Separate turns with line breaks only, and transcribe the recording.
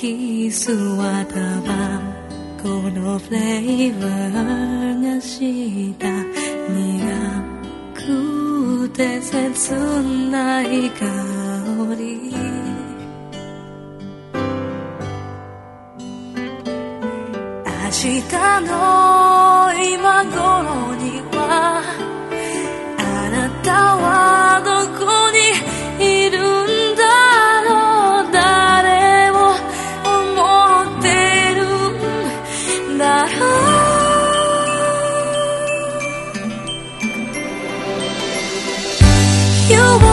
kiss バコこのフレーバーがした苦くて切ない香り。明日の今頃にはあなたを you